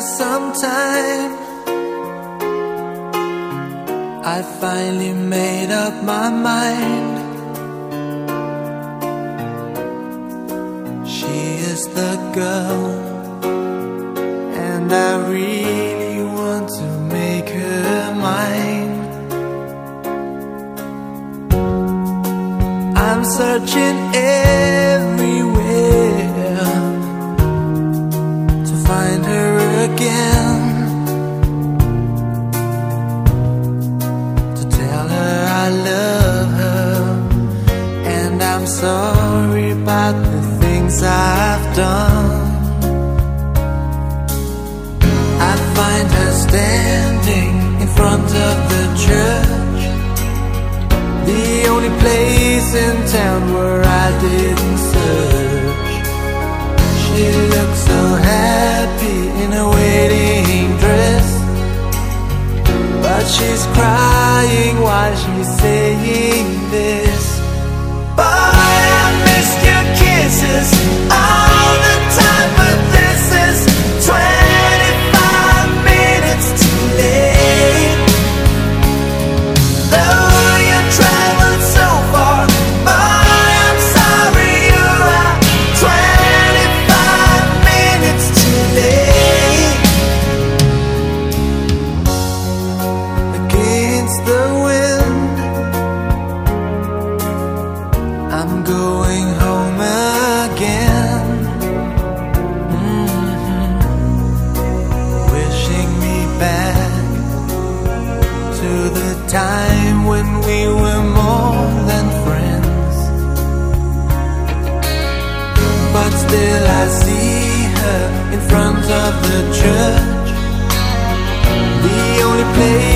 some time, I finally made up my mind. She is the girl, and I really want to make her mine. I'm searching everywhere I'm sorry about the things I've done. I find her standing in front of the church, the only place in town where I didn't search. She looks so happy in a wedding dress, but she's crying while she's saying this. Your the church, the only place